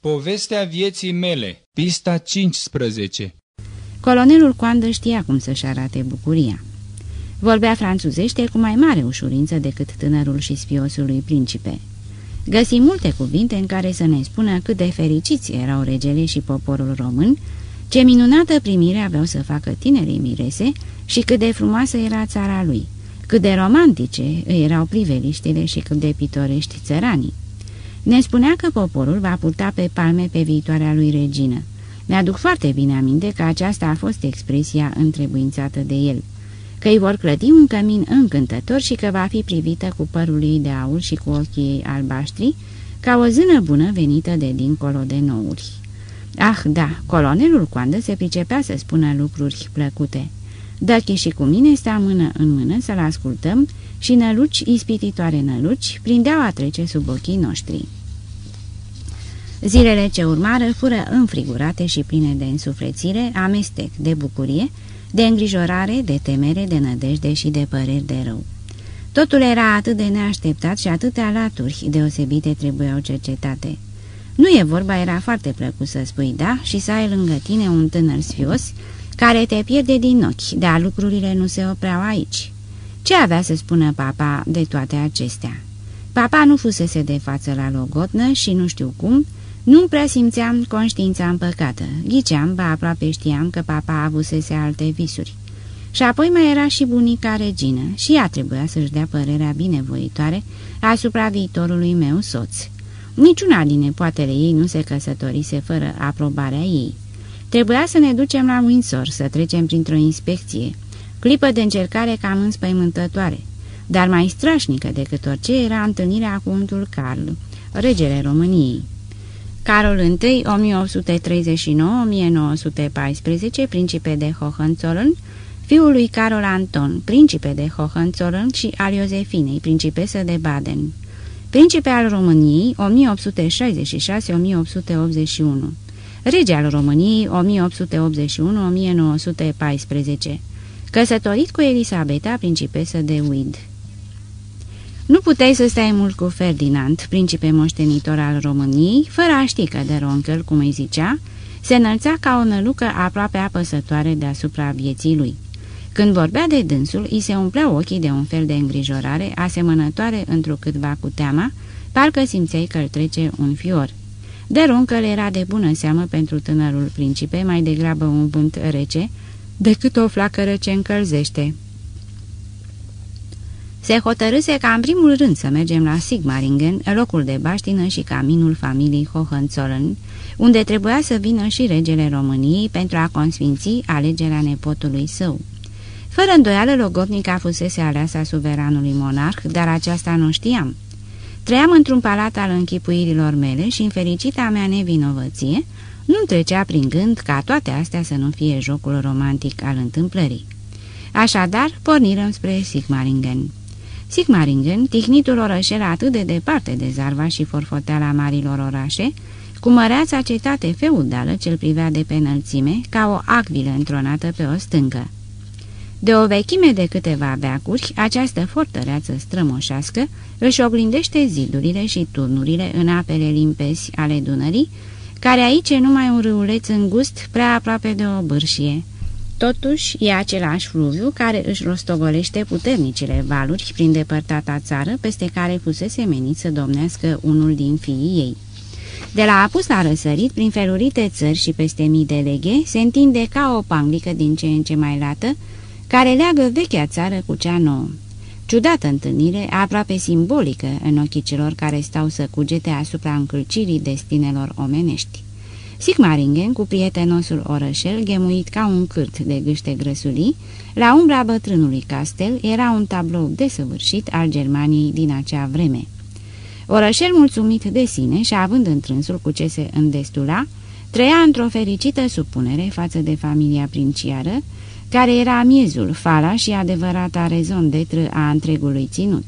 Povestea vieții mele, pista 15 Colonelul Coandă știa cum să-și arate bucuria. Vorbea franțuzește cu mai mare ușurință decât tânărul și spiosul lui principe. Găsi multe cuvinte în care să ne spună cât de fericiți erau regele și poporul român, ce minunată primire aveau să facă tinerii mirese și cât de frumoasă era țara lui, cât de romantice erau priveliștile și cât de pitorești țăranii. Ne spunea că poporul va purta pe palme pe viitoarea lui regină. Mi-aduc foarte bine aminte că aceasta a fost expresia întrebuințată de el, că îi vor clădi un cămin încântător și că va fi privită cu părul ei de aur și cu ochii ei albaștri, ca o zână bună venită de dincolo de nouri. Ah, da, colonelul Coandă se pricepea să spună lucruri plăcute. Dăchi și cu mine sta mână în mână să-l ascultăm și năluci ispititoare năluci prindeau a trece sub ochii noștri. Zilele ce urmară fură înfrigurate și pline de însuflețire, amestec de bucurie, de îngrijorare, de temere, de nădejde și de păreri de rău. Totul era atât de neașteptat și atâtea laturi deosebite trebuiau cercetate. Nu e vorba, era foarte plăcut să spui da și să ai lângă tine un tânăr sfios care te pierde din ochi, dar lucrurile nu se opreau aici. Ce avea să spună papa de toate acestea? Papa nu fusese de față la logotnă și nu știu cum, nu prea simțeam conștiința împăcată. Ghiceam, ba aproape știam că papa avusese alte visuri. Și apoi mai era și bunica regină și ea trebuia să-și dea părerea binevoitoare asupra viitorului meu soț. Niciuna din nepoatele ei nu se căsătorise fără aprobarea ei. Trebuia să ne ducem la Windsor, să trecem printr-o inspecție. Clipă de încercare cam înspăimântătoare, dar mai strașnică decât orice era întâlnirea cu untul Carl, regele României. Carol Și, 1839-1914, principe de Hohenzollern, fiul lui Carol Anton, principe de Hohenzollern și al Iosefinei, principesă de Baden. Principe al României, 1866-1881. Rege al României, 1881-1914. Căsătorit cu Elisabeta, principesă de Wied. Nu puteai să stai mult cu Ferdinand, principe moștenitor al României, fără a ști că de ronchel, cum îi zicea, se înălța ca o nălucă aproape apăsătoare deasupra vieții lui. Când vorbea de dânsul, îi se umpleau ochii de un fel de îngrijorare, asemănătoare întrucâtva cu teama, parcă simțeai că îl trece un fior. De ronchel era de bună seamă pentru tânărul principe, mai degrabă un vânt rece, decât o flacără ce încălzește. Se hotărâse ca în primul rând să mergem la Sigmaringen, locul de baștină și caminul familiei Hohenzollern, unde trebuia să vină și regele României pentru a consfinți alegerea nepotului său. Fără îndoială, Logotnica fusese aleasa suveranului monarh, dar aceasta nu știam. Trăiam într-un palat al închipuirilor mele și, în fericita mea nevinovăție, nu trecea prin gând ca toate astea să nu fie jocul romantic al întâmplării. Așadar, pornirăm spre Sigmaringen. Sigmaringen, tihnitul orășel atât de departe de zarva și forfoteala marilor orașe, cu măreața cetate feudală ce-l privea de pe înălțime, ca o acvilă întronată pe o stâncă. De o vechime de câteva beacuri, această fortăreață strămoșească își oglindește zidurile și turnurile în apele limpezi ale Dunării, care aici e numai un râuleț îngust prea aproape de o bârșie. Totuși, e același fluviu care își rostogolește puternicile valuri prin depărtata țară peste care fusese menit să domnească unul din fiii ei. De la apus la răsărit, prin felurite țări și peste mii de leghe, se întinde ca o panglică din ce în ce mai lată, care leagă vechea țară cu cea nouă. Ciudată întâlnire, aproape simbolică în ochii celor care stau să cugete asupra încălcirii destinelor omenești. Sigmaringen, cu prietenosul orășel, gemuit ca un cârt de gâște grăsulii, la umbra bătrânului castel, era un tablou desăvârșit al Germaniei din acea vreme. Orășel mulțumit de sine și având întrânsul cu ce se îndestula, trăia într-o fericită supunere față de familia princiară, care era miezul, fala și adevărata rezon detră a întregului ținut.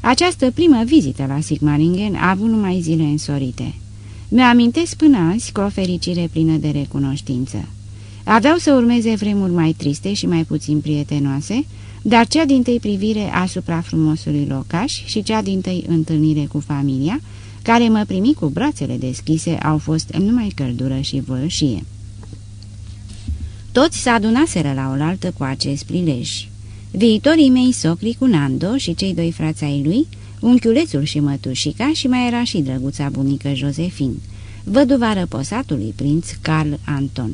Această primă vizită la Sigmaringen a avut numai zile însorite. Mi-amintesc până azi cu o fericire plină de recunoștință. Aveau să urmeze vremuri mai triste și mai puțin prietenoase, dar cea din tâi privire asupra frumosului locaș și cea din tâi întâlnire cu familia, care mă primi cu brațele deschise, au fost numai căldură și voioșie. Toți s adunaseră la oaltă cu acest prilej. Viitorii mei socri cu Nando și cei doi frați ai lui, unchiulețul și mătușica și mai era și drăguța bunică Josefin, văduva răposatului prinț Carl Anton.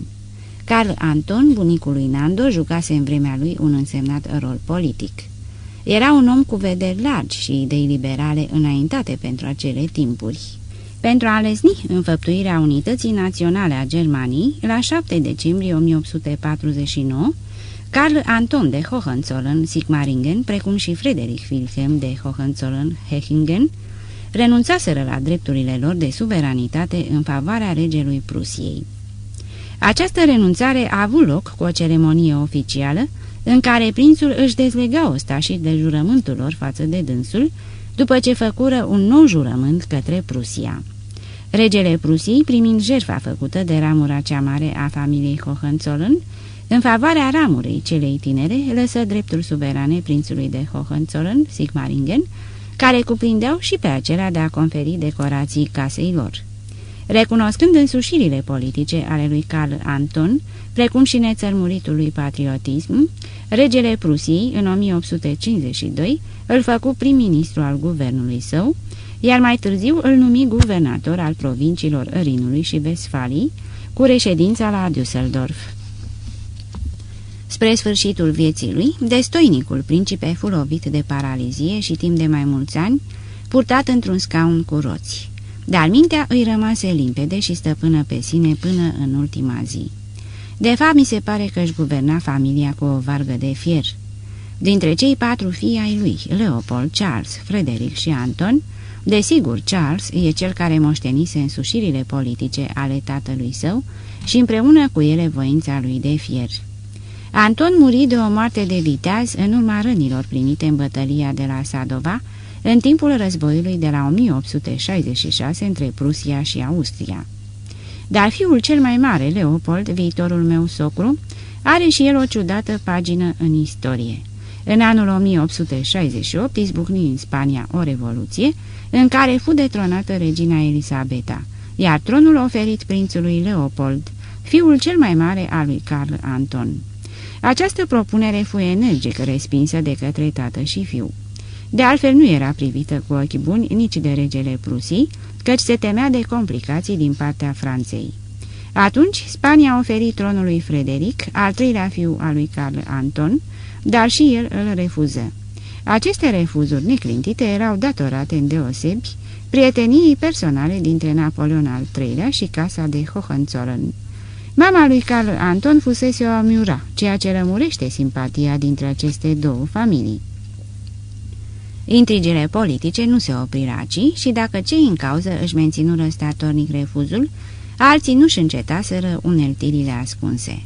Carl Anton, bunicul lui Nando, jucase în vremea lui un însemnat rol politic. Era un om cu vederi largi și idei liberale înaintate pentru acele timpuri. Pentru a lesni înfăptuirea unității naționale a Germaniei, la 7 decembrie 1849, Carl Anton de Hohenzollern-Sigmaringen, precum și Frederick Wilhelm de Hohenzollern-Hechingen, renunțaseră la drepturile lor de suveranitate în favoarea regelui Prusiei. Această renunțare a avut loc cu o ceremonie oficială, în care prințul își dezlega ostașii de jurământul lor față de dânsul, după ce făcură un nou jurământ către Prusia. Regele Prusiei, primind jertfa făcută de ramura cea mare a familiei Hohenzollern, în favoarea ramurii celei tinere, lăsă dreptul suverane prințului de Hohenzollern, Sigmaringen, care cuprindeau și pe acelea de a conferi decorații casei lor. Recunoscând însușirile politice ale lui Carl Anton, precum și nețărmuritului patriotism, regele Prusiei, în 1852, îl făcu prim-ministru al guvernului său, iar mai târziu îl numi guvernator al provinciilor Rinului și Vesfalii, cu reședința la Düsseldorf. Spre sfârșitul vieții lui, destoinicul principe fu lovit de paralizie și timp de mai mulți ani, purtat într-un scaun cu roți. Dar mintea îi rămase limpede și stăpână pe sine până în ultima zi. De fapt, mi se pare că își guverna familia cu o vargă de fier. Dintre cei patru fii ai lui, Leopold, Charles, Frederick și Anton, desigur Charles e cel care moștenise însușirile politice ale tatălui său și împreună cu ele voința lui de fier. Anton muri de o moarte de viteaz în urma rănilor primite în bătălia de la Sadova, în timpul războiului de la 1866 între Prusia și Austria. Dar fiul cel mai mare, Leopold, viitorul meu socru, are și el o ciudată pagină în istorie. În anul 1868 izbucni în Spania o revoluție în care fu detronată regina Elisabeta, iar tronul oferit prințului Leopold, fiul cel mai mare al lui Carl Anton. Această propunere fu energic respinsă de către tată și fiu. De altfel nu era privită cu ochi buni nici de regele Prusii, căci se temea de complicații din partea Franței. Atunci, Spania a oferit tronului Frederic, al treilea fiu al lui Carl Anton, dar și el îl refuză. Aceste refuzuri neclintite erau datorate în deosebi prieteniei personale dintre Napoleon al III-lea și casa de Hohenzollern. Mama lui Carl Anton fusese o amiura, ceea ce rămurește simpatia dintre aceste două familii. Intrigile politice nu se opriră aici și dacă cei în cauză își menținură statornic refuzul, alții nu-și încetaseră uneltirile ascunse.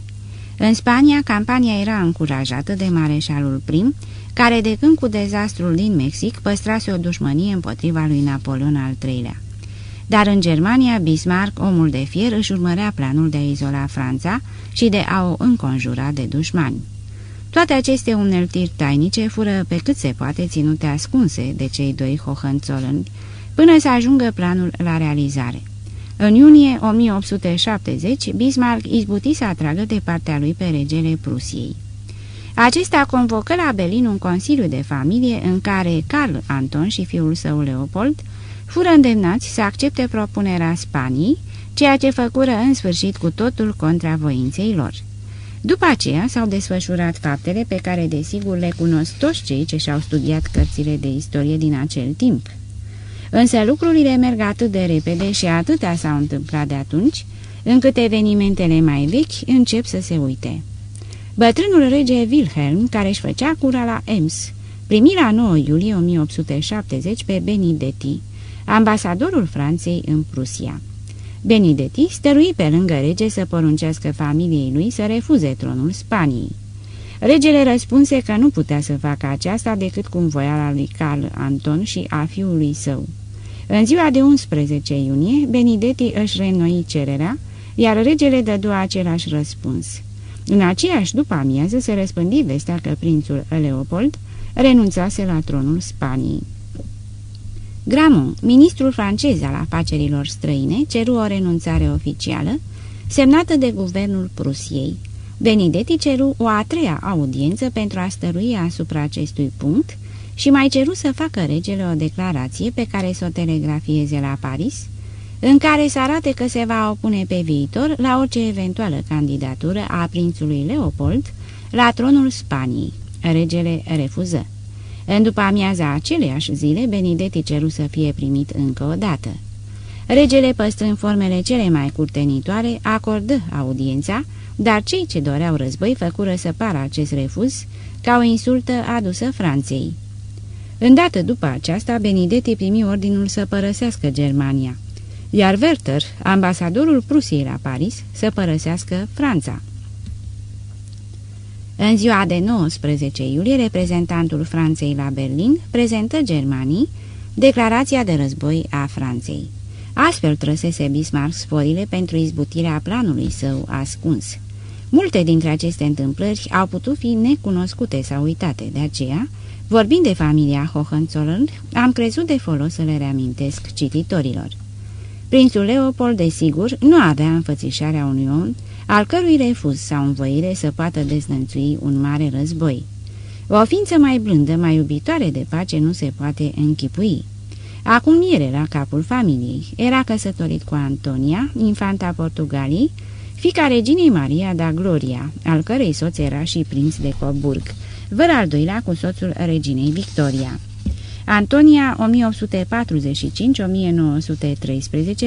În Spania, campania era încurajată de mareșalul prim, care de când cu dezastrul din Mexic păstrase o dușmănie împotriva lui Napoleon al III-lea. Dar în Germania, Bismarck, omul de fier, își urmărea planul de a izola Franța și de a o înconjura de dușmani. Toate aceste uneltiri tainice fură pe cât se poate ținute ascunse de cei doi Hohenzollern, până să ajungă planul la realizare. În iunie 1870, Bismarck izbuti să atragă de partea lui pe regele Prusiei. Acesta convocă la Berlin un consiliu de familie în care Carl Anton și fiul său Leopold fură îndemnați să accepte propunerea Spaniei, ceea ce făcură în sfârșit cu totul contra voinței lor. După aceea s-au desfășurat faptele pe care desigur le cunosc toți cei ce și-au studiat cărțile de istorie din acel timp. Însă lucrurile merg atât de repede și atâtea s-au întâmplat de atunci, încât evenimentele mai vechi încep să se uite. Bătrânul rege Wilhelm, care își făcea cura la Ems, primi la 9 iulie 1870 pe Benedetti, ambasadorul Franței în Prusia. Benedetti stărui pe lângă rege să poruncească familiei lui să refuze tronul Spaniei. Regele răspunse că nu putea să facă aceasta decât cu voiala lui Carl Anton și a fiului său. În ziua de 11 iunie, Benedetti își reînnoi cererea, iar regele dădu același răspuns. În aceeași după amiază se răspândi vestea că prințul Leopold renunțase la tronul Spaniei. Gramont, ministrul francez al afacerilor străine, ceru o renunțare oficială, semnată de guvernul Prusiei. Benedetti ceru o a treia audiență pentru a stărui asupra acestui punct și mai ceru să facă regele o declarație pe care să o telegrafieze la Paris, în care să arate că se va opune pe viitor la orice eventuală candidatură a prințului Leopold la tronul Spaniei. Regele refuză. În după amiaza aceleiași zile, Benedetti ceru să fie primit încă o dată. Regele, păstrând formele cele mai curtenitoare, acordă audiența, dar cei ce doreau război făcură să pară acest refuz ca o insultă adusă Franței. Îndată după aceasta, Benedetti primi ordinul să părăsească Germania, iar Werther, ambasadorul Prusiei la Paris, să părăsească Franța. În ziua de 19 iulie, reprezentantul Franței la Berlin prezentă Germanii declarația de război a Franței. Astfel trăsese Bismarck sforile pentru izbutirea planului său ascuns. Multe dintre aceste întâmplări au putut fi necunoscute sau uitate, de aceea, vorbind de familia Hohenzollern, am crezut de folos să le reamintesc cititorilor. Prințul Leopold, desigur, nu avea înfățișarea unui om al cărui refuz sau învoire să poată deznănțui un mare război. O ființă mai blândă, mai iubitoare de pace nu se poate închipui. Acum el era capul familiei, era căsătorit cu Antonia, infanta Portugaliei, fica reginei Maria da Gloria, al cărei soț era și prinț de Coburg, văr al doilea cu soțul reginei Victoria. Antonia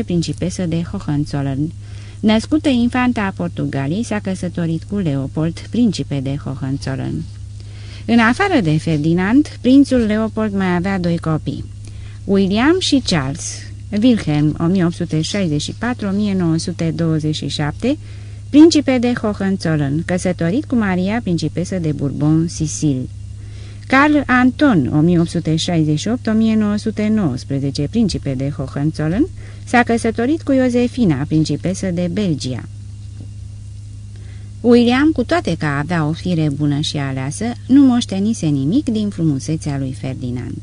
1845-1913, principesă de Hohenzollern, Născută infanta a Portugaliei, s-a căsătorit cu Leopold, principe de Hohenzollern. În afară de Ferdinand, prințul Leopold mai avea doi copii, William și Charles, Wilhelm 1864-1927, principe de Hohenzollern, căsătorit cu Maria, principesă de Bourbon-Sicil. Carl Anton, 1868-1919, principe de Hohenzollern, s-a căsătorit cu Iosefina, principesă de Belgia. William, cu toate că avea o fire bună și aleasă, nu moștenise nimic din frumusețea lui Ferdinand.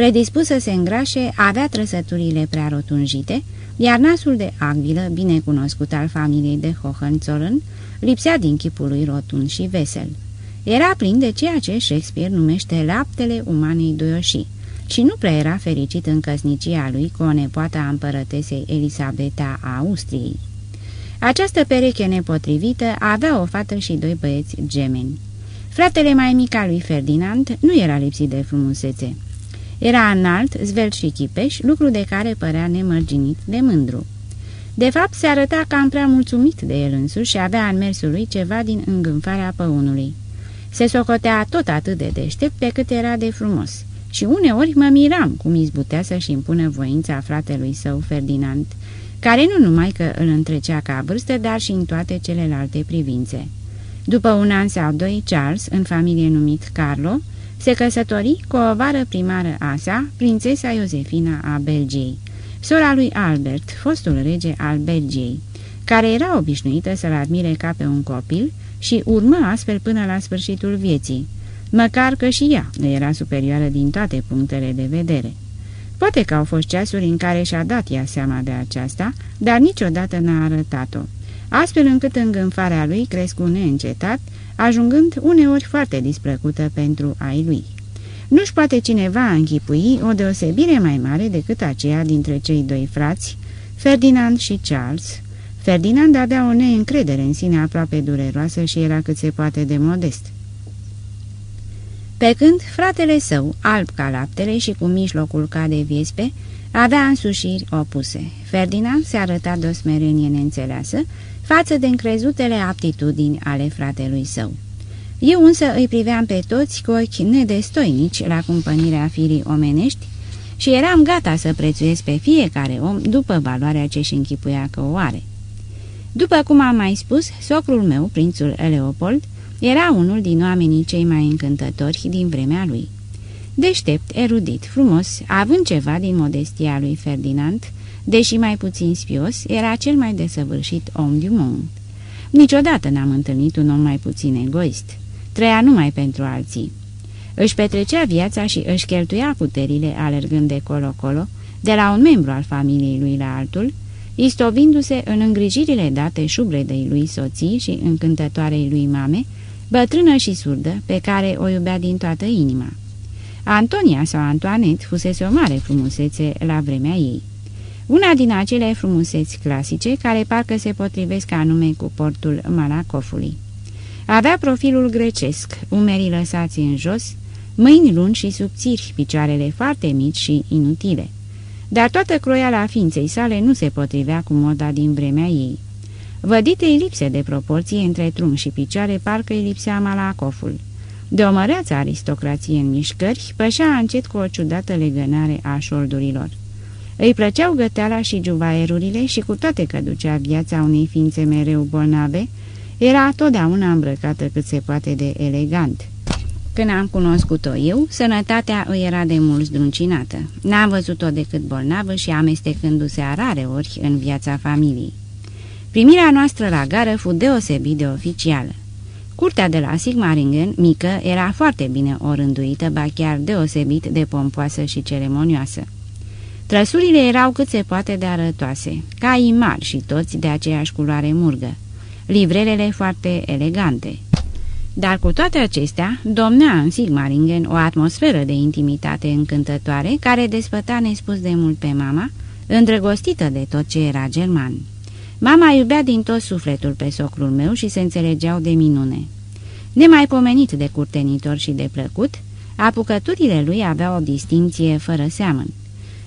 Predispus să se îngrașe, avea trăsăturile prea rotunjite, iar nasul de agvilă, bine cunoscut al familiei de Hohenzollern, lipsea din chipul lui rotund și vesel. Era plin de ceea ce Shakespeare numește laptele umanei doioșii și nu prea era fericit în căsnicia lui cu o nepoată a împărătesei Elisabeta a Austriei. Această pereche nepotrivită avea o fată și doi băieți gemeni. Fratele mai mic al lui Ferdinand nu era lipsit de frumusețe. Era înalt, zvelt și chipeș, lucru de care părea nemărginit de mândru. De fapt, se arăta cam prea mulțumit de el însuși și avea în mersul lui ceva din îngânfarea păunului. Se socotea tot atât de deștept pe cât era de frumos și uneori mă miram cum izbutea să-și impună voința fratelui său Ferdinand, care nu numai că îl întrecea ca vârstă, dar și în toate celelalte privințe. După un an sau doi, Charles, în familie numit Carlo, se căsători cu o vară primară a sa, prințesa Iosefina a Belgiei, sora lui Albert, fostul rege al Belgiei, care era obișnuită să-l admire ca pe un copil și urmă astfel până la sfârșitul vieții, măcar că și ea nu era superioară din toate punctele de vedere. Poate că au fost ceasuri în care și-a dat ea seama de aceasta, dar niciodată n-a arătat-o, astfel încât îngânfarea lui crescu neîncetat, ajungând uneori foarte displăcută pentru ai lui. Nu-și poate cineva închipui o deosebire mai mare decât aceea dintre cei doi frați, Ferdinand și Charles. Ferdinand avea o neîncredere în sine aproape dureroasă și era cât se poate de modest. Pe când fratele său, alb ca laptele și cu mijlocul ca de viespe, avea însușiri opuse. Ferdinand se arăta de o smerenie neînțeleasă față de încrezutele aptitudini ale fratelui său. Eu însă îi priveam pe toți cu ochi nedestoinici la cumpănirea firii omenești și eram gata să prețuiesc pe fiecare om după valoarea ce-și închipuia că o are. După cum am mai spus, socrul meu, prințul Leopold, era unul din oamenii cei mai încântători din vremea lui. Deștept, erudit, frumos, având ceva din modestia lui Ferdinand, deși mai puțin spios, era cel mai desăvârșit om du monde. Niciodată n-am întâlnit un om mai puțin egoist. Trăia numai pentru alții. Își petrecea viața și își cheltuia puterile alergând de colo-colo, de la un membru al familiei lui la altul, istovindu-se în îngrijirile date șubredei lui soții și încântătoarei lui mame, bătrână și surdă, pe care o iubea din toată inima. Antonia sau Antoanet fusese o mare frumusețe la vremea ei. Una din acele frumuseți clasice care parcă se potrivesc anume cu portul Malacofului. Avea profilul grecesc, umerii lăsați în jos, mâini lungi și subțiri, picioarele foarte mici și inutile. Dar toată croiala ființei sale nu se potrivea cu moda din vremea ei. Văditei lipse de proporție între trunchi și picioare parcă îi lipsea malacoful. De o măreață aristocrație în mișcări, pășea încet cu o ciudată legănare a șoldurilor. Îi plăceau găteala și juvaerurile și cu toate că ducea viața unei ființe mereu bolnave, era totdeauna îmbrăcată cât se poate de elegant. Când am cunoscut-o eu, sănătatea îi era de mult zdruncinată. N-am văzut-o decât bolnavă și amestecându-se a rare ori în viața familiei. Primirea noastră la gară fu deosebit de oficială. Curtea de la Sigmaringen, mică, era foarte bine orânduită, ba chiar deosebit de pompoasă și ceremonioasă. Trăsurile erau cât se poate de arătoase, caii mari și toți de aceeași culoare murgă, livrelele foarte elegante. Dar cu toate acestea, domnea în Sigmaringen o atmosferă de intimitate încântătoare care despăta nespus de mult pe mama, îndrăgostită de tot ce era german. Mama iubea din tot sufletul pe socrul meu și se înțelegeau de minune. Nemaipomenit de curtenitor și de plăcut, apucăturile lui aveau o distinție fără seamăn.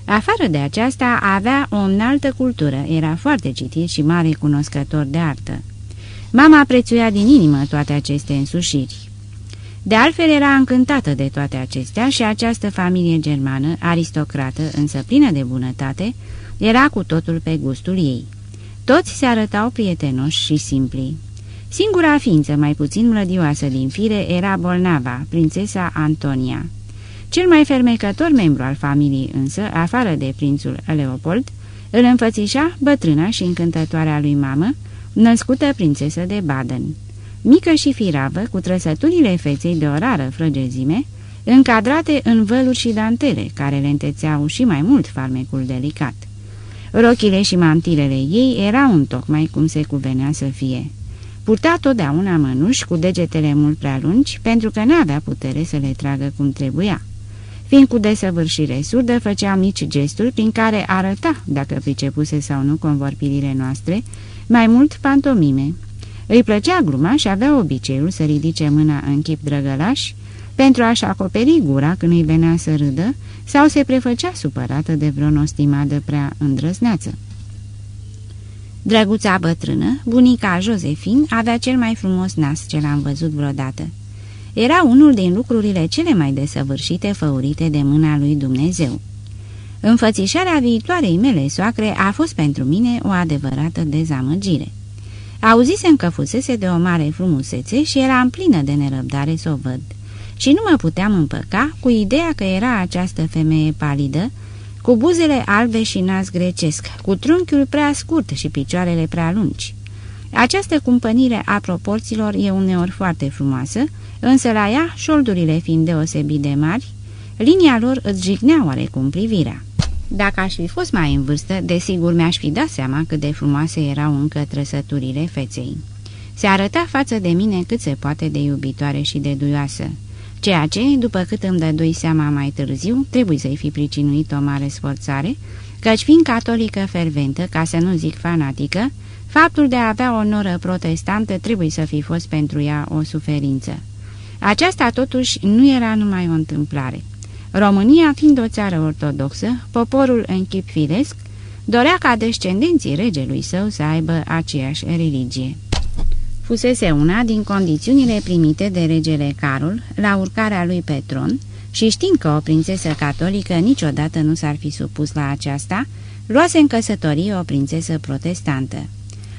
Afară de aceasta, avea o înaltă cultură, era foarte citit și mare cunoscător de artă. Mama prețuia din inimă toate aceste însușiri. De altfel era încântată de toate acestea și această familie germană, aristocrată, însă plină de bunătate, era cu totul pe gustul ei. Toți se arătau prietenoși și simpli. Singura ființă mai puțin mlădioasă din fire era bolnava, prințesa Antonia. Cel mai fermecător membru al familiei însă, afară de prințul Leopold, îl înfățișa bătrâna și încântătoarea lui mamă, născută prințesă de Baden. Mică și firavă, cu trăsăturile feței de o rară frăgezime, încadrate în văluri și dantele, care le întețeau și mai mult farmecul delicat. Rochile și mantilele ei erau un tocmai cum se cuvenea să fie. Purta totdeauna mănuși cu degetele mult prea lungi, pentru că n-avea putere să le tragă cum trebuia. Fiind cu desăvârșire surdă, făcea mici gesturi prin care arăta, dacă pricepuse sau nu convorbirile noastre, mai mult pantomime. Îi plăcea gluma și avea obiceiul să ridice mâna în chip drăgălaș pentru a-și acoperi gura când îi venea să râdă sau se prefăcea supărată de vreo nostimadă prea îndrăzneață. Drăguța bătrână, bunica Josefin, avea cel mai frumos nas ce l-am văzut vreodată. Era unul din lucrurile cele mai desăvârșite făurite de mâna lui Dumnezeu. Înfățișarea viitoarei mele soacre a fost pentru mine o adevărată dezamăgire. Auzisem că fusese de o mare frumusețe și era în plină de nerăbdare să o văd. Și nu mă puteam împăca cu ideea că era această femeie palidă, cu buzele albe și nas grecesc, cu trunchiul prea scurt și picioarele prea lungi. Această cumpănire a proporțiilor e uneori foarte frumoasă, însă la ea, șoldurile fiind deosebit de mari, linia lor îți jignea oarecum privirea. Dacă aș fi fost mai în vârstă, desigur mi-aș fi dat seama cât de frumoase erau încă trăsăturile feței. Se arăta față de mine cât se poate de iubitoare și de duioasă, ceea ce, după cât îmi dădui seama mai târziu, trebuie să-i fi pricinuit o mare sforțare, căci fiind catolică ferventă, ca să nu zic fanatică, faptul de a avea o noră protestantă trebuie să fi fost pentru ea o suferință. Aceasta totuși nu era numai o întâmplare. România, fiind o țară ortodoxă, poporul în chip firesc, dorea ca descendenții regelui său să aibă aceeași religie. Fusese una din condițiunile primite de regele Carol la urcarea lui pe tron și știind că o prințesă catolică niciodată nu s-ar fi supus la aceasta, luase în căsătorie o prințesă protestantă.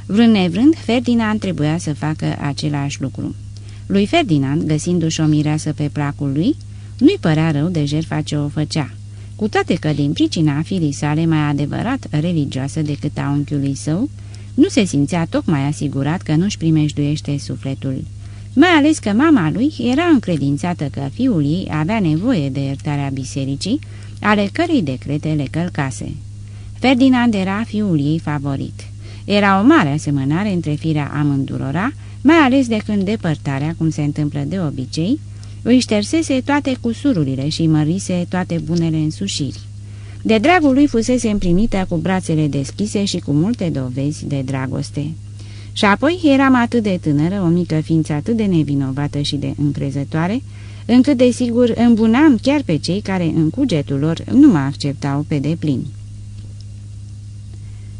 Vrând nevrând, Ferdinand trebuia să facă același lucru. Lui Ferdinand, găsindu-și o mireasă pe placul lui, nu-i părea rău de jertfa ce o făcea, cu toate că din pricina firii sale mai adevărat religioasă decât a unchiului său, nu se simțea tocmai asigurat că nu-și primejduiește sufletul, mai ales că mama lui era încredințată că fiul ei avea nevoie de iertarea bisericii, ale cărei decrete le călcase. Ferdinand era fiul ei favorit. Era o mare asemănare între firea amândurora, mai ales de când depărtarea, cum se întâmplă de obicei, își ștersese toate cusururile și mărise toate bunele însușiri. De dragul lui fusese împlinită cu brațele deschise și cu multe dovezi de dragoste. Și apoi eram atât de tânără, o mică ființă atât de nevinovată și de încrezătoare, încât desigur îmbunam chiar pe cei care în cugetul lor nu mă acceptau pe deplin.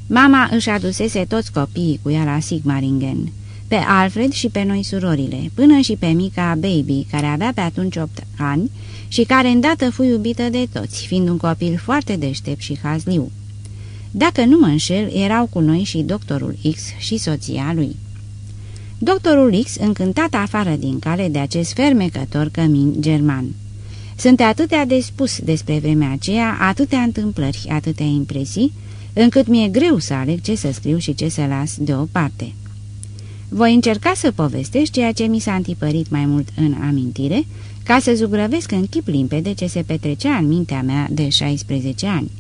Mama își adusese toți copiii cu ea la Sigmaringen, pe Alfred și pe noi surorile, până și pe mica Baby, care avea pe atunci opt ani și care îndată fu iubită de toți, fiind un copil foarte deștept și hazliu. Dacă nu mă înșel, erau cu noi și doctorul X și soția lui. Doctorul X încântat afară din cale de acest fermecător cămin german. Sunt atâtea de spus despre vremea aceea, atâtea întâmplări, atâtea impresii, încât mi-e greu să aleg ce să scriu și ce să las deoparte. Voi încerca să povestesc ceea ce mi s-a întipărit mai mult în amintire, ca să zugrăvesc în chip limpede ce se petrecea în mintea mea de 16 ani.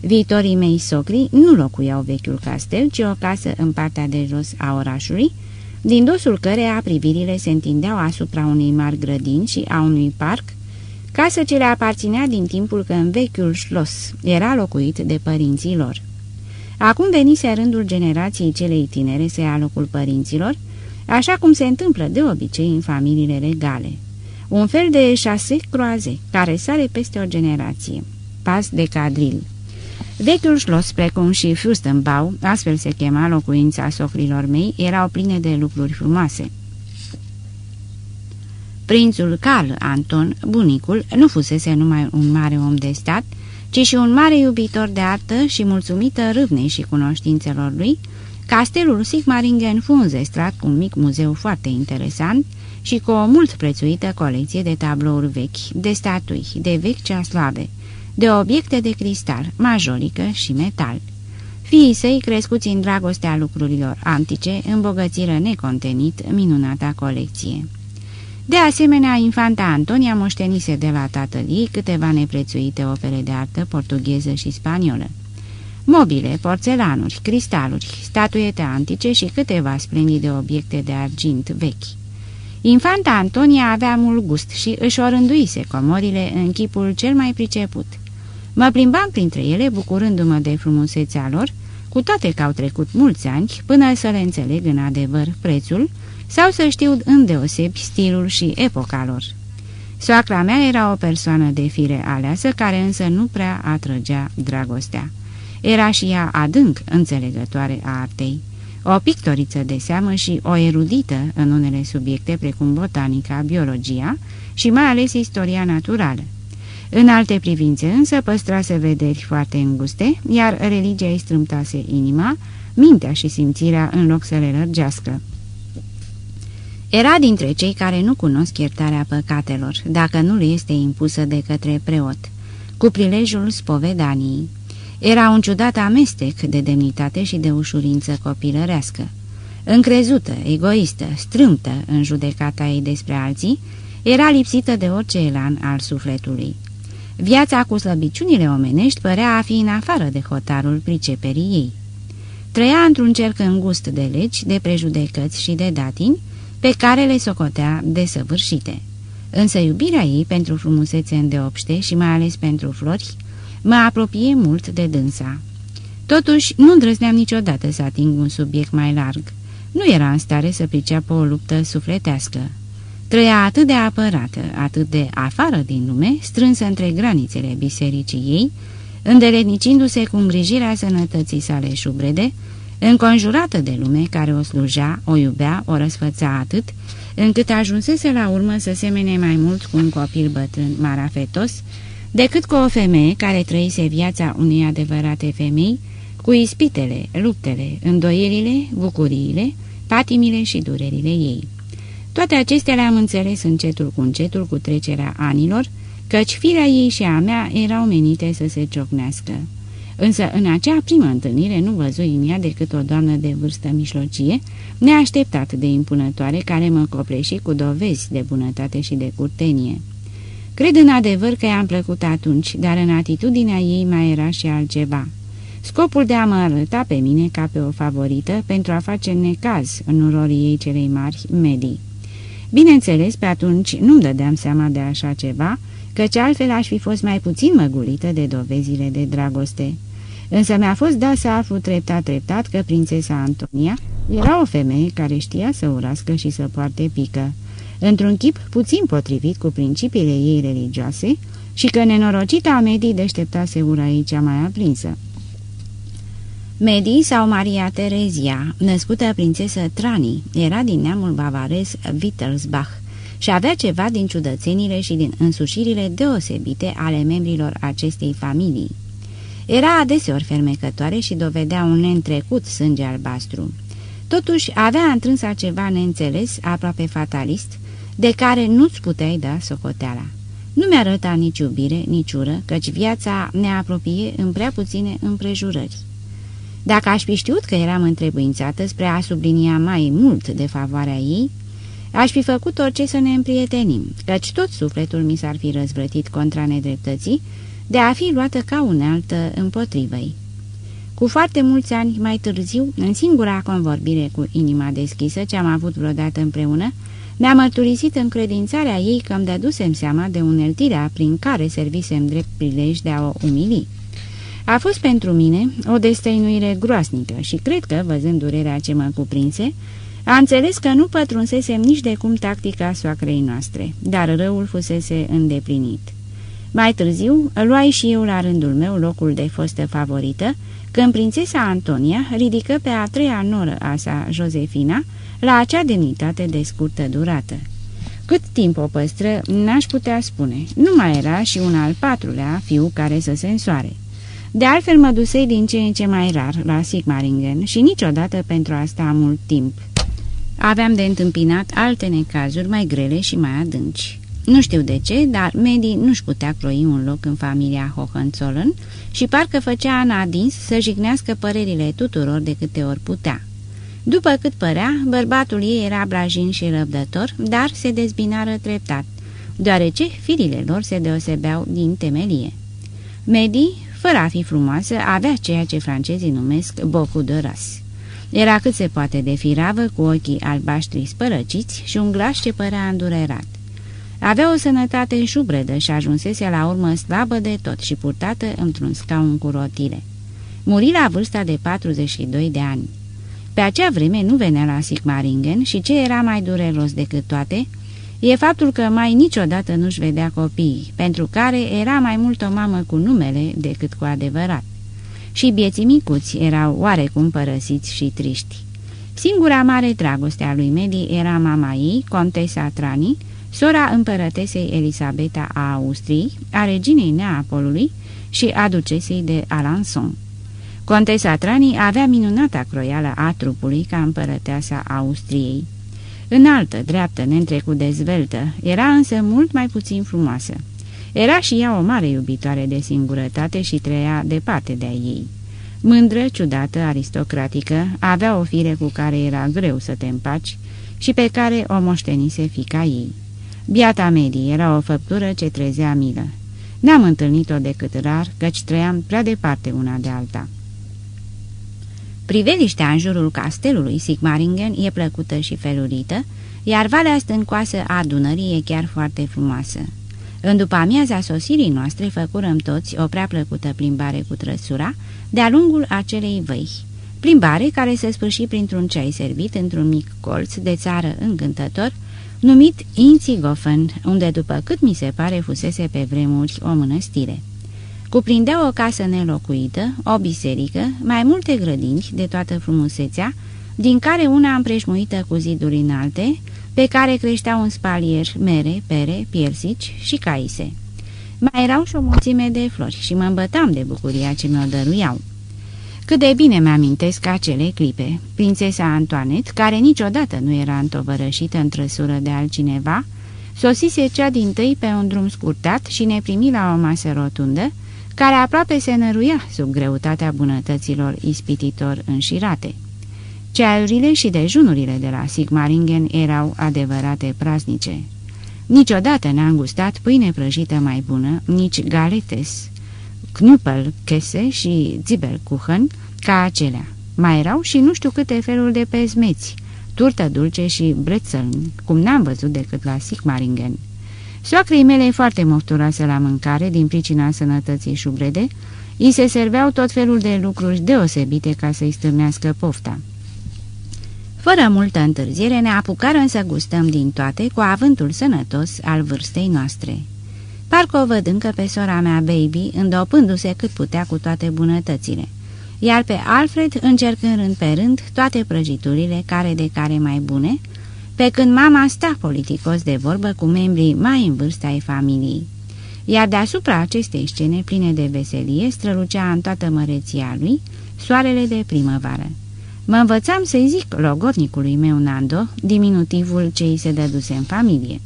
Viitorii mei socri nu locuiau vechiul castel, ci o casă în partea de jos a orașului, din dosul căreia privirile se întindeau asupra unei mari grădini și a unui parc, casă ce le aparținea din timpul când vechiul șlos era locuit de părinții lor. Acum venise rândul generației celei tinere să ia locul părinților, așa cum se întâmplă de obicei în familiile legale. Un fel de șase croaze care sare peste o generație. Pas de cadril. Vechiul șlos, precum și Fürstenbau, astfel se chema locuința socrilor mei, erau pline de lucruri frumoase. Prințul Carl Anton, bunicul, nu fusese numai un mare om de stat, ci și un mare iubitor de artă și mulțumită râvnei și cunoștințelor lui, castelul Sigmaringen fu înzestrat cu un mic muzeu foarte interesant și cu o mult prețuită colecție de tablouri vechi, de statui, de vechi ceaslave, de obiecte de cristal, majolică și metal. Fiii săi, crescuți în dragostea lucrurilor antice, îmbogățiră necontenit minunata colecție. De asemenea, infanta Antonia moștenise de la tatăl ei câteva neprețuite opere de artă portugheză și spaniolă. Mobile, porțelanuri, cristaluri, statuete antice și câteva splendide obiecte de argint vechi. Infanta Antonia avea mult gust și își orânduise comorile în chipul cel mai priceput. Mă plimbam printre ele, bucurându-mă de frumusețea lor, cu toate că au trecut mulți ani până să le înțeleg în adevăr prețul, sau să știu îndeosebi stilul și epoca lor. Soacra mea era o persoană de fire aleasă, care însă nu prea atrăgea dragostea. Era și ea adânc înțelegătoare a artei, o pictoriță de seamă și o erudită în unele subiecte precum botanica, biologia și mai ales istoria naturală. În alte privințe însă păstrase vederi foarte înguste, iar religia îi strâmtase inima, mintea și simțirea în loc să le lărgească. Era dintre cei care nu cunosc iertarea păcatelor, dacă nu le este impusă de către preot, cu prilejul spovedanii. Era un ciudat amestec de demnitate și de ușurință copilărească. Încrezută, egoistă, strâmtă în judecata ei despre alții, era lipsită de orice elan al sufletului. Viața cu slăbiciunile omenești părea a fi în afară de hotarul priceperii ei. Trăia într-un cerc îngust de legi, de prejudecăți și de datini, pe care le socotea desăvârșite. Însă iubirea ei pentru frumusețe îndeopște și mai ales pentru flori mă apropie mult de dânsa. Totuși, nu îndrăzneam niciodată să ating un subiect mai larg. Nu era în stare să priceapă o luptă sufletească. Trăia atât de apărată, atât de afară din lume, strânsă între granițele bisericii ei, îndelenicindu-se cu îngrijirea sănătății sale șubrede, înconjurată de lume care o slujea, o iubea, o răsfăța atât, încât ajunsese la urmă să semene mai mult cu un copil bătrân marafetos, decât cu o femeie care trăise viața unei adevărate femei, cu ispitele, luptele, îndoierile, bucuriile, patimile și durerile ei. Toate acestea le-am înțeles încetul cu încetul cu trecerea anilor, căci firea ei și a mea erau menite să se ciocnească. Însă în acea primă întâlnire nu văzui în ea decât o doamnă de vârstă mijlocie, neașteptat de impunătoare, care mă copleși cu dovezi de bunătate și de curtenie. Cred în adevăr că i-am plăcut atunci, dar în atitudinea ei mai era și altceva. Scopul de a mă arăta pe mine ca pe o favorită pentru a face necaz în urorii ei celei mari, medii. Bineînțeles, pe atunci nu-mi dădeam seama de așa ceva, căci altfel aș fi fost mai puțin măgulită de dovezile de dragoste. Însă mi-a fost dat să aflu treptat-treptat că prințesa Antonia era o femeie care știa să urască și să poarte pică, într-un chip puțin potrivit cu principiile ei religioase și că nenorocita Medii deșteptase ura ei cea mai aprinsă. Medii sau Maria Terezia, născută prințesă Trani, era din neamul bavarez Wittelsbach și avea ceva din ciudățenile și din însușirile deosebite ale membrilor acestei familii. Era adeseori fermecătoare și dovedea un neîntrecut sânge albastru. Totuși avea întrânsa ceva neînțeles, aproape fatalist, de care nu-ți puteai da socoteala. Nu mi arăta nici iubire, nici ură, căci viața ne apropie în prea puține împrejurări. Dacă aș fi știut că eram întrebuințată spre a sublinia mai mult de favoarea ei, aș fi făcut orice să ne împrietenim, căci tot sufletul mi s-ar fi răzvrătit contra nedreptății de a fi luată ca unealtă împotrivăi. Cu foarte mulți ani mai târziu, în singura convorbire cu inima deschisă ce am avut vreodată împreună, mi-a mărturisit încredințarea ei că îmi dădusem seama de uneltirea prin care servisem drept prilej de a o umili. A fost pentru mine o destăinuire groasnică și cred că, văzând durerea ce mă cuprinse, a înțeles că nu pătrunsesem nici de cum tactica soacrei noastre, dar răul fusese îndeplinit. Mai târziu, luai și eu la rândul meu locul de fostă favorită, când prințesa Antonia ridică pe a treia noră a sa, Josefina, la acea demnitate de scurtă durată. Cât timp o păstră, n-aș putea spune. Nu mai era și un al patrulea fiu care să se însoare. De altfel mă dusei din ce în ce mai rar la Sigmaringen și niciodată pentru asta mult timp. Aveam de întâmpinat alte necazuri mai grele și mai adânci. Nu știu de ce, dar Medi nu-și putea croi un loc în familia Hohenzollern și parcă făcea anadins să jignească părerile tuturor de câte ori putea. După cât părea, bărbatul ei era brajin și răbdător, dar se dezbinară treptat, deoarece firile lor se deosebeau din temelie. Medi, fără a fi frumoasă, avea ceea ce francezii numesc bocu de ras. Era cât se poate de firavă, cu ochii albaștri spărăciți și un glas ce părea îndurerat. Avea o sănătate șubredă și ajunsese la urmă slabă de tot și purtată într-un scaun cu rotile. Muri la vârsta de 42 de ani. Pe acea vreme nu venea la Sigmaringen și ce era mai dureros decât toate, e faptul că mai niciodată nu-și vedea copiii, pentru care era mai mult o mamă cu numele decât cu adevărat. Și bieții micuți erau oarecum părăsiți și triști. Singura mare dragoste a lui Medi era mama ei, contesa Trani, sora împărătesei Elisabeta a Austriei, a reginei Neapolului și a ducesei de Alençon. Contesa Trani avea minunata croială a trupului ca împărăteasa Austriei. Înaltă, dreaptă, neîntrecut de zveltă, era însă mult mai puțin frumoasă. Era și ea o mare iubitoare de singurătate și trăia departe de-a ei. Mândră, ciudată, aristocratică, avea o fire cu care era greu să te împaci și pe care o moștenise fica ei. Biata Medi era o făptură ce trezea milă. N-am întâlnit-o decât rar, căci trăiam prea departe una de alta. Priveliștea în jurul castelului Sigmaringen e plăcută și felurită, iar valea stâncoasă a Dunării e chiar foarte frumoasă. În după amiaza sosirii noastre făcurăm toți o prea plăcută plimbare cu trăsura de-a lungul acelei văi. Plimbare care se sfârși printr-un ceai servit într-un mic colț de țară încântător, numit Ințigofen, unde după cât mi se pare fusese pe vremuri o mănăstire. Cuprindea o casă nelocuită, o biserică, mai multe grădini de toată frumusețea, din care una împrejmuită cu ziduri înalte, pe care creșteau un spalier mere, pere, piersici și caise. Mai erau și o mulțime de flori și mă îmbătam de bucuria ce mi-o dăruiau. Cât de bine mi-amintesc acele clipe. Prințesa Antoanet, care niciodată nu era întovărășită în trăsură de altcineva, sosise cea din tâi pe un drum scurtat și ne primi la o masă rotundă, care aproape se năruia sub greutatea bunătăților ispititor înșirate. Ceaiurile și dejunurile de la Sigmaringen erau adevărate praznice. Niciodată n-am gustat pâine prăjită mai bună, nici galetes, kese și zibelkuchen ca acelea. Mai erau și nu știu câte feluri de pezmeți, turtă dulce și brețălni, cum n-am văzut decât la Sigmaringen. Soacrei mele foarte mofturoasă la mâncare, din pricina sănătății șubrede, îi se serveau tot felul de lucruri deosebite ca să-i stârnească pofta. Fără multă întârziere ne apucarăm să gustăm din toate cu avântul sănătos al vârstei noastre. Parcă o văd încă pe sora mea, baby, îndopându-se cât putea cu toate bunătățile, iar pe Alfred încercând rând pe rând toate prăjiturile care de care mai bune, pe când mama sta politicos de vorbă cu membrii mai în vârstă ai familiei. Iar deasupra acestei scene pline de veselie strălucea în toată măreția lui soarele de primăvară. Mă învățam să-i zic logotnicului meu Nando, diminutivul ce îi se dăduse în familie.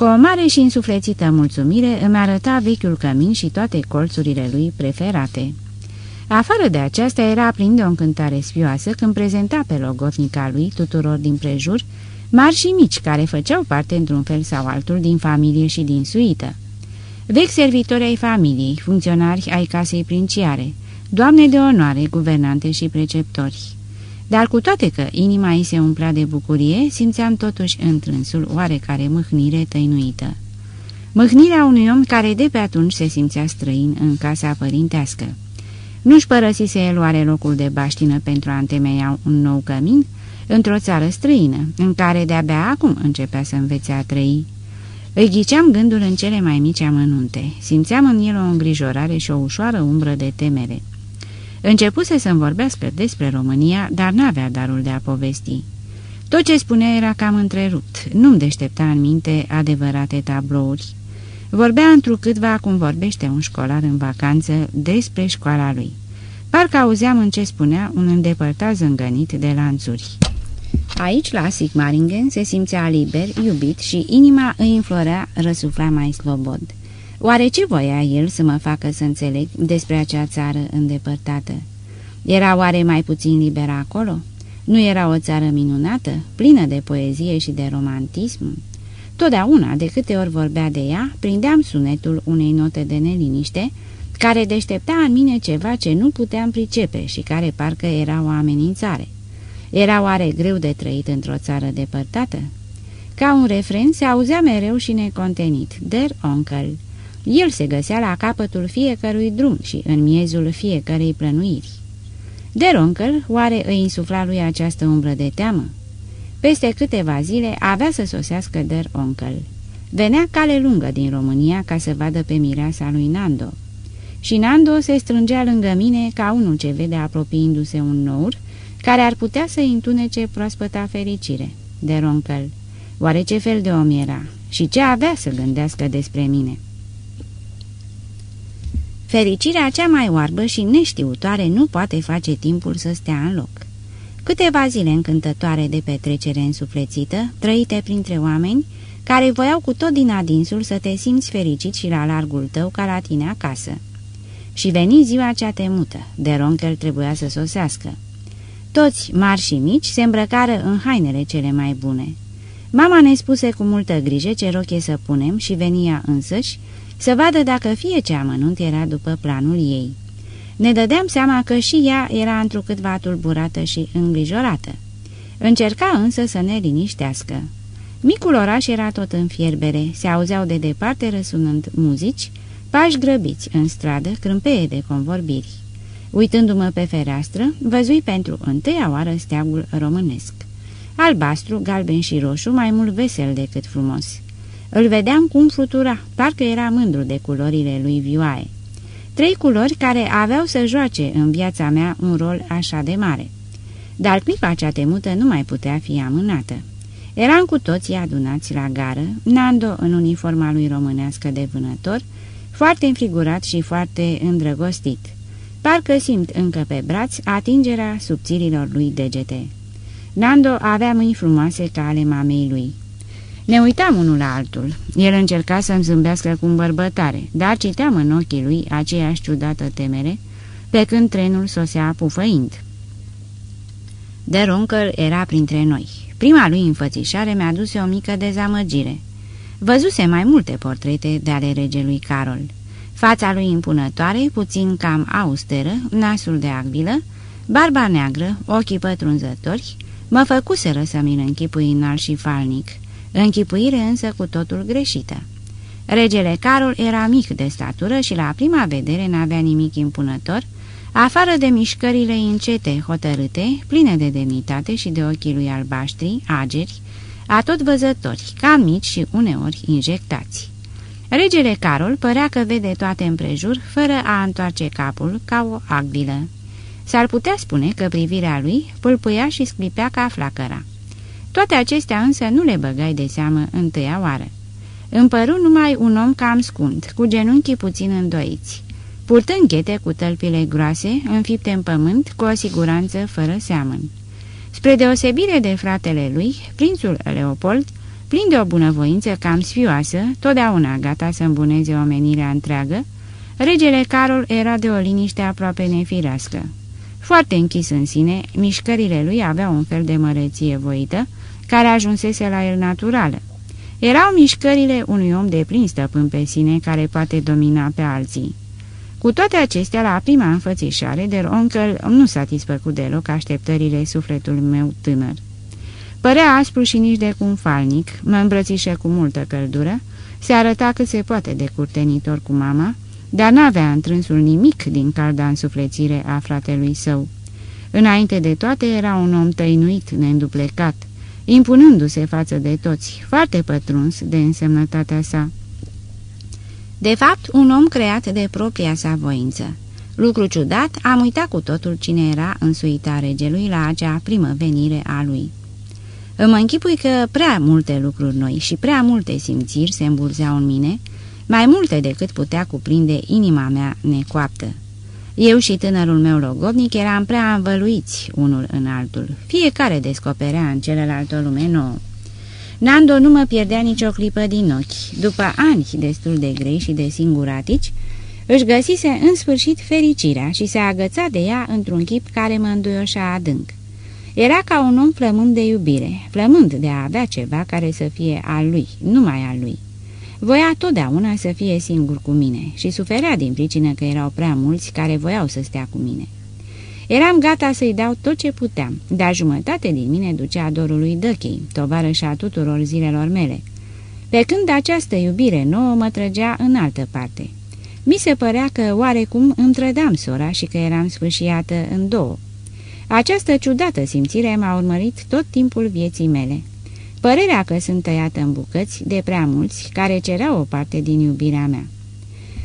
Cu o mare și însuflețită mulțumire îmi arăta vechiul cămin și toate colțurile lui preferate. Afară de aceasta era plin de o încântare spioasă când prezenta pe logotnica lui tuturor din prejur, mari și mici care făceau parte într-un fel sau altul din familie și din suită. Vechi servitori ai familiei, funcționari ai casei princiare, doamne de onoare, guvernante și preceptori. Dar cu toate că inima ei se umplea de bucurie, simțeam totuși întrânsul oarecare mâhnire tăinuită. Mâhnirea unui om care de pe atunci se simțea străin în casa părintească. Nu-și părăsise el oare locul de baștină pentru a întemeia un nou cămin într-o țară străină, în care de-abia acum începea să învețe a trăi. Îi ghiceam gândul în cele mai mici amănunte, simțeam în el o îngrijorare și o ușoară umbră de temere. Începuse să-mi vorbească despre România, dar n-avea darul de a povesti. Tot ce spunea era cam întrerupt, nu-mi deștepta în minte adevărate tablouri. Vorbea întrucâtva cum vorbește un școlar în vacanță despre școala lui. Parcă auzeam în ce spunea un îndepărtat zângănit de lanțuri. Aici, la Sigmaringen, se simțea liber, iubit și inima îi înflorea, răsufla mai slobod. Oare ce voia el să mă facă să înțeleg despre acea țară îndepărtată? Era oare mai puțin liberă acolo? Nu era o țară minunată, plină de poezie și de romantism? Totdeauna, de câte ori vorbea de ea, prindeam sunetul unei note de neliniște, care deștepta în mine ceva ce nu puteam pricepe și care parcă era o amenințare. Era oare greu de trăit într-o țară depărtată? Ca un refren se auzea mereu și necontenit, Der Onkel. El se găsea la capătul fiecărui drum și în miezul fiecărei plănuiri. Der Onkel oare îi insufla lui această umbră de teamă? Peste câteva zile avea să sosească Der Onkel. Venea cale lungă din România ca să vadă pe mireasa lui Nando. Și Nando se strângea lângă mine ca unul ce vede apropiindu-se un nour, care ar putea să întunece proaspăta fericire. De roncal. Oare ce fel de om era? Și ce avea să gândească despre mine? Fericirea cea mai oarbă și neștiutoare nu poate face timpul să stea în loc. Câteva zile încântătoare de petrecere însuflețită, trăite printre oameni, care voiau cu tot din adinsul să te simți fericit și la largul tău ca la tine acasă. Și veni ziua cea temută, de ronchel trebuia să sosească. Toți, mari și mici, se îmbrăcară în hainele cele mai bune. Mama ne spuse cu multă grijă ce roche să punem și venia însăși să vadă dacă fie ce amănunt era după planul ei. Ne dădeam seama că și ea era întrucâtva tulburată și îngrijorată. Încerca însă să ne liniștească. Micul oraș era tot în fierbere, se auzeau de departe răsunând muzici, pași grăbiți în stradă, crâmpeie de convorbiri. Uitându-mă pe fereastră, văzui pentru întâia oară steagul românesc. Albastru, galben și roșu, mai mult vesel decât frumos. Îl vedeam cum flutura, parcă era mândru de culorile lui vioaie. Trei culori care aveau să joace în viața mea un rol așa de mare. Dar clipa cea temută nu mai putea fi amânată. Eram cu toții adunați la gară, Nando în uniforma lui românească de vânător, foarte înfigurat și foarte îndrăgostit. Parcă simt încă pe braț atingerea subțirilor lui degete. Nando avea mâini frumoase ca ale mamei lui. Ne uitam unul la altul. El încerca să-mi zâmbească cu îmbărbătare, dar citeam în ochii lui aceeași ciudată temere, pe când trenul sosea pufăind. De Runkel era printre noi. Prima lui înfățișare mi-a dus o mică dezamăgire. Văzuse mai multe portrete de ale regelui Carol. Fața lui impunătoare, puțin cam austeră, nasul de agbilă, barba neagră, ochii pătrunzători, mă făcuseră să mi-l închipui înalt și falnic, închipuire însă cu totul greșită. Regele Carol era mic de statură și la prima vedere n-avea nimic impunător, afară de mișcările încete, hotărâte, pline de demnitate și de ochii lui albaștri, ageri, atot văzători, cam mici și uneori injectați. Regele Carol părea că vede toate împrejur, fără a întoarce capul, ca o agbilă. S-ar putea spune că privirea lui pâlpâia și sclipea ca flacăra. Toate acestea însă nu le băgai de seamă întâia oară. Împăru numai un om cam scund, cu genunchii puțin îndoiți, purtând ghete cu tălpile groase, înfipte în pământ, cu o siguranță fără seamăn. Spre deosebire de fratele lui, prințul Leopold, plin de o bunăvoință cam sfioasă, totdeauna gata să îmbuneze omenirea întreagă, regele Carol era de o liniște aproape nefirească. Foarte închis în sine, mișcările lui aveau un fel de măreție voită, care ajunsese la el naturală. Erau mișcările unui om de plin stăpân pe sine care poate domina pe alții. Cu toate acestea, la prima înfățișare, de Onkel nu satisfăcut deloc așteptările sufletului meu tânăr. Părea aspru și nici de cum falnic, mă îmbrățișă cu multă căldură, se arăta că se poate de curtenitor cu mama, dar n-avea întrânsul nimic din calda însuflețire a fratelui său. Înainte de toate era un om tăinuit, neînduplecat, impunându-se față de toți, foarte pătruns de însemnătatea sa. De fapt, un om creat de propria sa voință. Lucru ciudat, am uitat cu totul cine era însuita regelui la acea primă venire a lui. Îmi închipui că prea multe lucruri noi și prea multe simțiri se îmbulzeau în mine, mai multe decât putea cuprinde inima mea necoaptă. Eu și tânărul meu logodnic eram prea învăluiți unul în altul, fiecare descoperea în celălalt o lume nouă. Nando nu mă pierdea nicio clipă din ochi. După ani destul de grei și de singuratici, își găsise în sfârșit fericirea și se agăța de ea într-un chip care mă înduioșa adânc. Era ca un om flămând de iubire, flămând de a avea ceva care să fie al lui, numai al lui. Voia totdeauna să fie singur cu mine și suferea din pricină că erau prea mulți care voiau să stea cu mine. Eram gata să-i dau tot ce puteam, dar jumătate din mine ducea dorului Dăchei, tovarășa tuturor zilelor mele. Pe când această iubire nouă mă trăgea în altă parte. Mi se părea că oarecum îmi trădam sora și că eram sfâșiată în două. Această ciudată simțire m-a urmărit tot timpul vieții mele. Părerea că sunt tăiată în bucăți de prea mulți care cereau o parte din iubirea mea.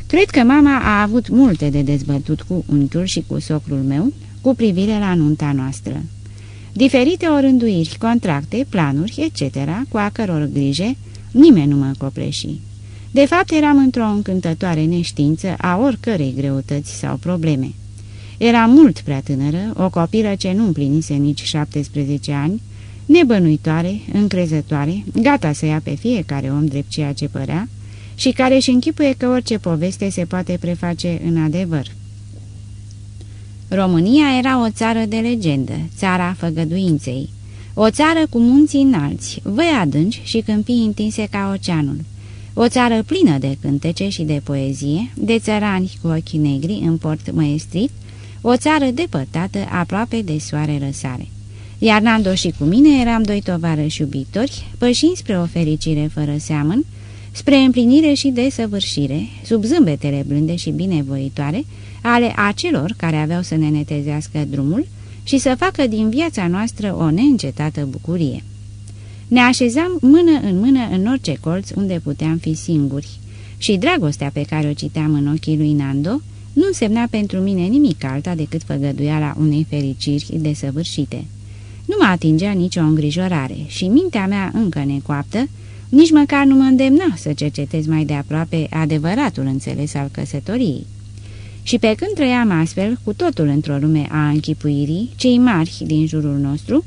Cred că mama a avut multe de dezbătut cu unchiul și cu socrul meu cu privire la nunta noastră. Diferite orânduiri, contracte, planuri, etc., cu a căror grijă nimeni nu mă copleși. De fapt, eram într-o încântătoare neștiință a oricărei greutăți sau probleme. Era mult prea tânără, o copilă ce nu împlinise nici 17 ani, nebănuitoare, încrezătoare, gata să ia pe fiecare om drept ceea ce părea și care își închipuie că orice poveste se poate preface în adevăr. România era o țară de legendă, țara făgăduinței, o țară cu munții înalți, văi adânci și câmpii întinse ca oceanul, o țară plină de cântece și de poezie, de țărani cu ochii negri în port măestrit, o țară depărtată aproape de soare răsare. Iar Nando și cu mine eram doi tovarăși iubitori, pășind spre o fericire fără seamăn, spre împlinire și desăvârșire, sub zâmbetele blânde și binevoitoare ale acelor care aveau să ne netezească drumul și să facă din viața noastră o neîncetată bucurie. Ne așezam mână în mână în orice colț unde puteam fi singuri și dragostea pe care o citeam în ochii lui Nando nu însemna pentru mine nimic alta decât făgăduiala unei fericiri desăvârșite. Nu mă atingea nicio îngrijorare și mintea mea încă necoaptă, nici măcar nu mă îndemna să cercetez mai de aproape adevăratul înțeles al căsătoriei. Și pe când trăiam astfel, cu totul într-o lume a închipuirii, cei mari din jurul nostru,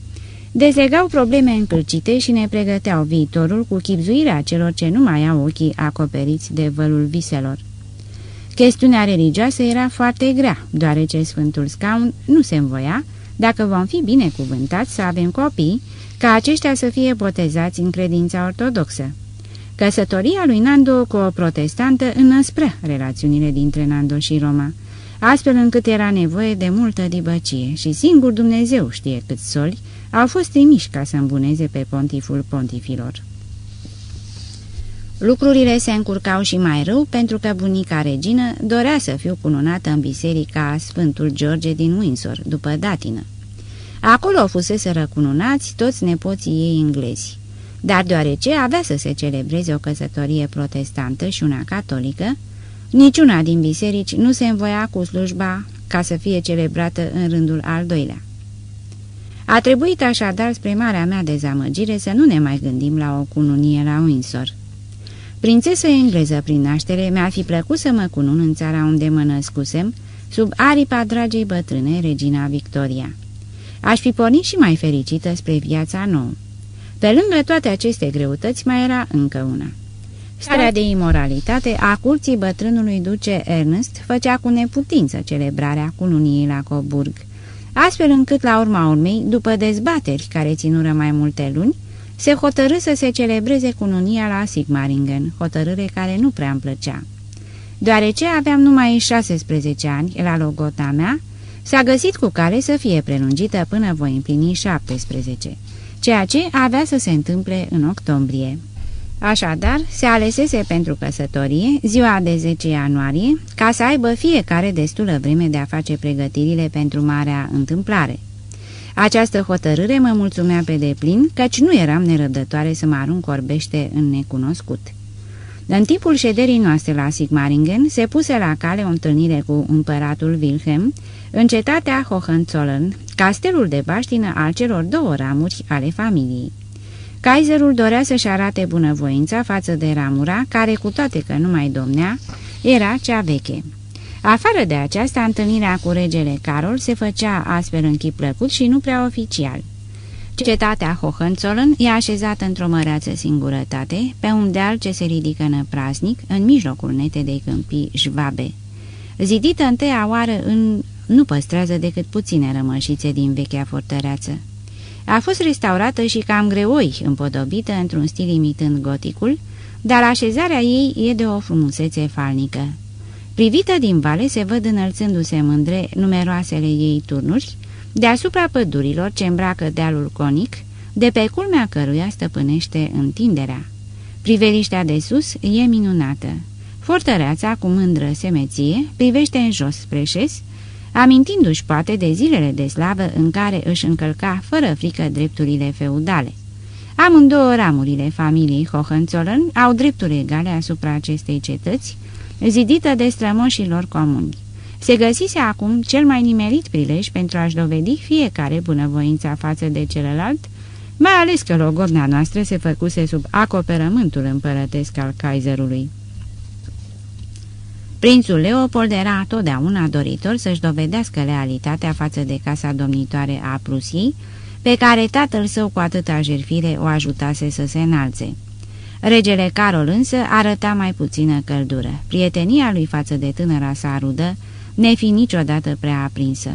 Dezlegau probleme încălcite și ne pregăteau viitorul cu chipzuirea celor ce nu mai au ochii acoperiți de vălul viselor. Chestiunea religioasă era foarte grea, deoarece Sfântul Scaun nu se învoia, dacă vom fi binecuvântați să avem copii, ca aceștia să fie botezați în credința ortodoxă. Căsătoria lui Nando cu o protestantă înăspră relațiunile dintre Nando și Roma, astfel încât era nevoie de multă dibăcie și singur Dumnezeu știe câți soli au fost trimiși ca să îmbuneze pe pontiful pontifilor. Lucrurile se încurcau și mai rău pentru că bunica regină dorea să fiu cununată în biserica Sfântul George din Windsor, după datină. Acolo fusese răcununați toți nepoții ei englezi, dar deoarece avea să se celebreze o căsătorie protestantă și una catolică, niciuna din biserici nu se învoia cu slujba ca să fie celebrată în rândul al doilea. A trebuit așadar, spre marea mea dezamăgire, să nu ne mai gândim la o cununie la Windsor. Prințesă engleză prin naștere, mi-ar fi plăcut să mă cunun în țara unde mă născusem, sub aripa dragei bătrâne, regina Victoria. Aș fi pornit și mai fericită spre viața nouă. Pe lângă toate aceste greutăți mai era încă una. Starea de imoralitate a curții bătrânului duce Ernest făcea cu neputință celebrarea cununiei la Coburg, astfel încât la urma urmei, după dezbateri care ținură mai multe luni, se hotărâ să se celebreze cununia la Sigmaringen, hotărâre care nu prea îmi plăcea. Deoarece aveam numai 16 ani la logota mea, s-a găsit cu care să fie prelungită până voi împlini 17, ceea ce avea să se întâmple în octombrie. Așadar, se alesese pentru căsătorie ziua de 10 ianuarie, ca să aibă fiecare destulă vreme de a face pregătirile pentru marea întâmplare. Această hotărâre mă mulțumea pe deplin, căci nu eram nerăbdătoare să mă arunc orbește în necunoscut. În timpul șederii noastre la Sigmaringen se puse la cale o întâlnire cu împăratul Wilhelm în cetatea Hohenzollern, castelul de baștină al celor două ramuri ale familiei. Kaiserul dorea să-și arate bunăvoința față de ramura, care, cu toate că nu mai domnea, era cea veche. Afară de aceasta, întâlnirea cu regele Carol se făcea astfel în chip plăcut și nu prea oficial. Cetatea Hohenzollern e așezată într-o măreață singurătate, pe un deal ce se ridică năprasnic, în mijlocul netei câmpii Jvabe. Zidită întâia oară în... nu păstrează decât puține rămășițe din vechea fortăreață. A fost restaurată și cam greoi, împodobită într-un stil imitând goticul, dar așezarea ei e de o frumusețe falnică. Privită din vale se văd înălțându-se mândre numeroasele ei turnuri, deasupra pădurilor ce îmbracă dealul conic, de pe culmea căruia stăpânește întinderea. Priveliștea de sus e minunată. Fortăreața, cu mândră semeție, privește în jos spre șes, amintindu-și poate de zilele de slavă în care își încălca fără frică drepturile feudale. Amândouă ramurile familiei Hohenzollern au drepturi egale asupra acestei cetăți, zidită de strămoșilor comuni. Se găsise acum cel mai nimerit prilej pentru a-și dovedi fiecare bunăvoința față de celălalt, mai ales că logodna noastră se făcuse sub acoperământul împărătesc al Kaiserului. Prințul Leopold era totdeauna doritor să-și dovedească lealitatea față de casa domnitoare a Prusiei, pe care tatăl său cu atâta jerfire o ajutase să se înalțe. Regele Carol însă arăta mai puțină căldură. Prietenia lui față de tânăra sa rudă ne fi niciodată prea aprinsă.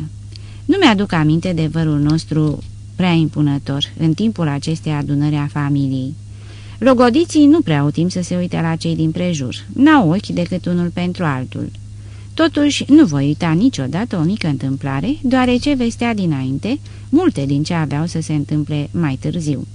Nu mi-aduc aminte de vărul nostru prea impunător în timpul acestei adunări a familiei. Logodiții nu prea au timp să se uite la cei din prejur, n-au ochi decât unul pentru altul. Totuși, nu voi uita niciodată o mică întâmplare, deoarece vestea dinainte multe din ce aveau să se întâmple mai târziu.